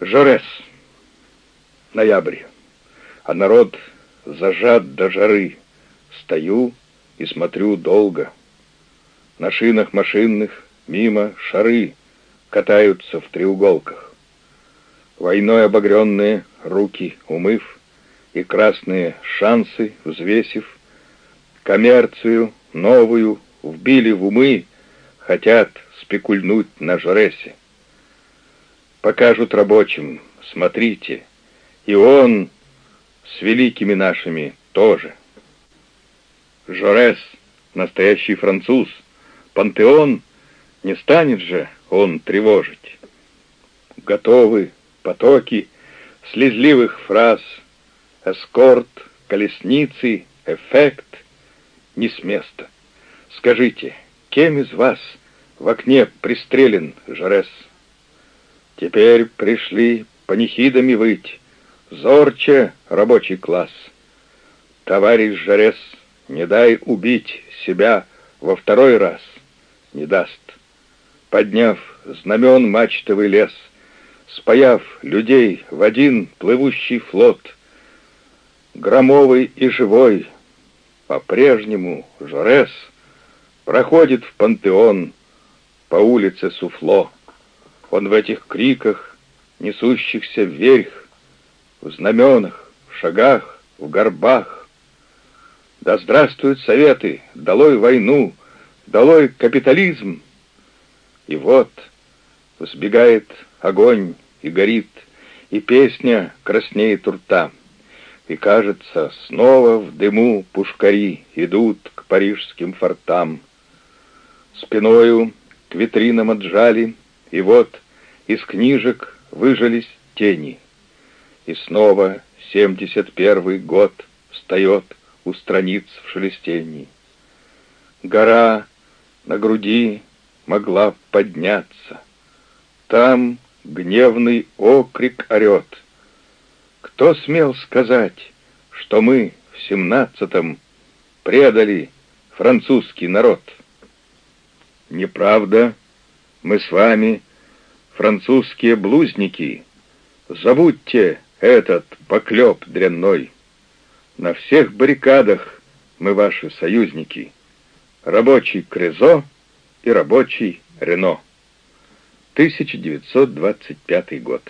Жорес. Ноябрь. А народ зажат до жары. Стою и смотрю долго. На шинах машинных мимо шары катаются в треуголках. Войной обогренные руки умыв и красные шансы взвесив, коммерцию новую вбили в умы, хотят спекульнуть на Жоресе. Покажут рабочим, смотрите, и он с великими нашими тоже. Жорес — настоящий француз, пантеон не станет же он тревожить. Готовы потоки слезливых фраз, эскорт, колесницы, эффект не с места. Скажите, кем из вас в окне пристрелен Жорес? Теперь пришли панихидами выть, зорче рабочий класс. Товарищ Жорес, не дай убить себя во второй раз, не даст. Подняв знамен мачтовый лес, спаяв людей в один плывущий флот, громовый и живой, по-прежнему Жорес проходит в пантеон по улице Суфло. Он в этих криках, несущихся вверх, в знаменах, в шагах, в горбах. Да здравствуют советы, долой войну, долой капитализм. И вот взбегает огонь и горит, и песня краснеет у рта. И, кажется, снова в дыму пушкари идут к парижским фортам. Спиною к витринам отжали, и вот из книжек выжались тени. И снова семьдесят первый год встает у страниц в шелестении. Гора на груди могла подняться. Там гневный окрик орет — кто смел сказать, что мы в семнадцатом предали французский народ? Неправда, мы с вами французские блузники. Забудьте этот поклеп дрянной. На всех баррикадах мы ваши союзники. Рабочий Крезо и рабочий Рено. 1925 год.